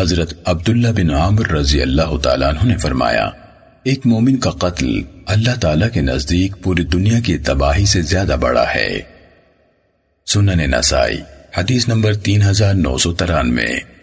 حضرت عبداللہ بن عامر رضی اللہ تعالیٰ عنہ نے فرمایا، ایک مومن کا قتل اللہ تعالیٰ کے نزدیک پوری دنیا کی تباہی سے زیادہ بڑا ہے۔ سنن نسائی، حدیث نمبر تین ہزار نو سو ترانوے۔